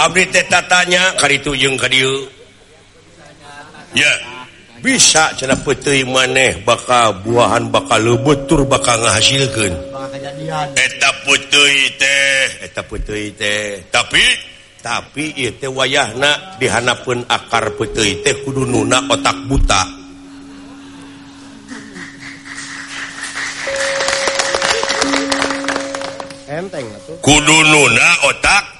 nya itu ya bisa ce putri maneh bakal buahan bakal lubetur bakal ngahasilkan tapi tapi itu wayah dihanapun akar putu tehdu otak buta kudu luna otak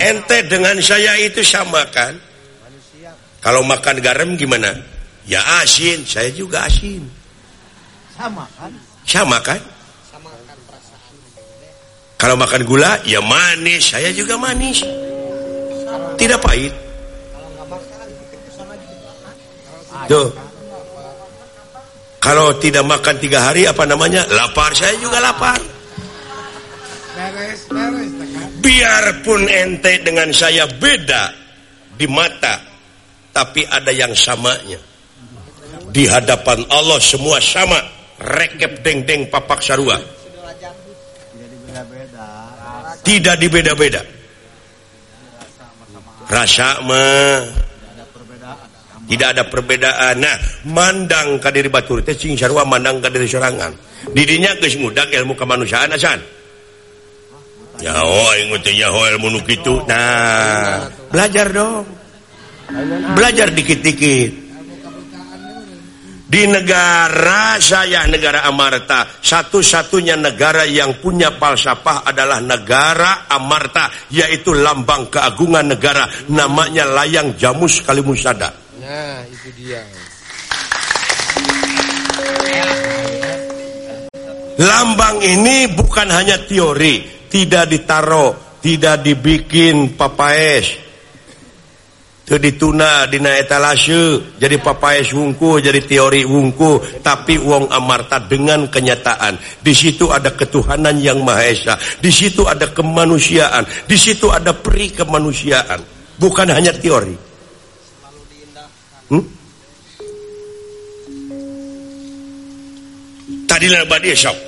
ente dengan saya itu sama kan kalau makan garam gimana ya asin saya juga asin sama kan sama kan, kan kalau makan gula ya manis saya juga manis tidak pahit Tuh. kalau tidak makan tiga hari apa namanya lapar saya juga lapar biarpun ente dengan saya beda di mata tapi ada yang samanya di hadapan Allah semua sama rekep deng-deng papak sarua tidak dibeda-beda rasa mah tidak ada perbedaan nah mandang kadiri batur teh cing sarua mandang kadiri sorangan didinya geus mudak ilmu kemanusiaan asan Ya, oh, ya oh, itu nah belajar dong belajar dikit-dikit di negara saya negara Amarta satu-satunya negara yang punya falsafah adalah negara Amarta yaitu lambang keagungan negara namanya layang jamus sekali musada nah itu dia lambang ini bukan hanya teori tidak ditaro tidak dibikin papaes dituna dina etalase jadi papaes wungku jadi teori wungku tapi uang amarta dengan kenyataan di situ ada ketuhanan yang maha esa di situ ada kemanusiaan di situ ada peri kemanusiaan bukan hanya teori hmm? tadi lebat esok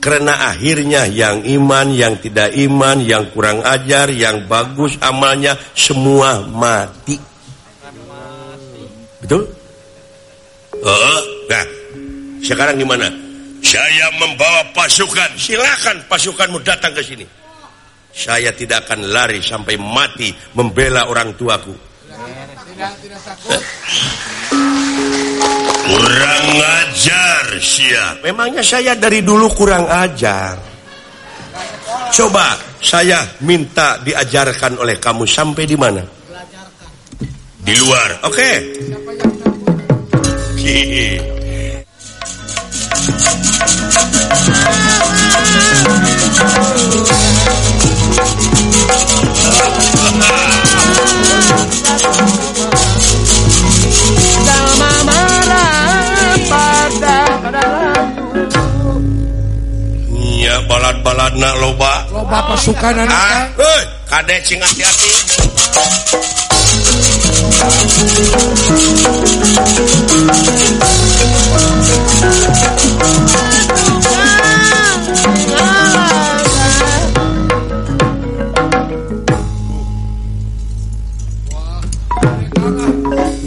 Karena akhirnya yang iman, yang tidak iman, yang kurang ajar, yang bagus amalnya semua mati. Betul? Oh, nah, sekarang gimana? Saya membawa pasukan, silakan pasukanmu datang ke sini. Saya tidak akan lari sampai mati membela orang tuaku. Tidak, tidak, tidak takut. Kurang ajar siap. Memangnya saya dari dulu kurang ajar. Coba saya minta diajarkan oleh kamu sampai di mana? Di luar. Oke. Okay. Hihihi. Bapak suka anak ah, uh, kadek cing hati-hati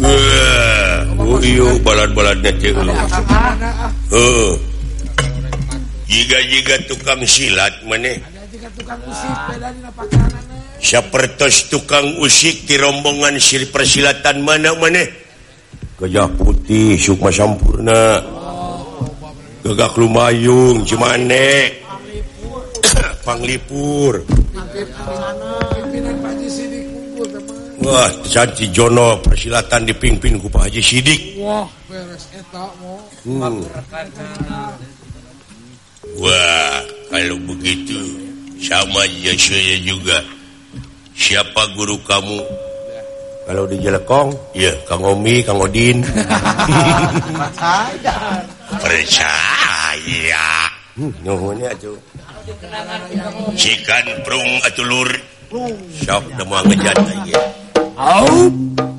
eh, oh, balad-baladnya uh. Eh, jika-jiga tukang silat meneh tos eh. tukang usik di rombongan Sirih persilatan mana maneh kejah putih Sumpa Sypurna gagak Lu Mayung cumane Panglipur Wah Jono persilatan dipimpinpa Haji Sidik Wah hmm. kalau begitu ya sama juga siapa guru kamu kalau di Jelekong ya Ka ngomi kamudin percayayanya hmm, Cung atulurja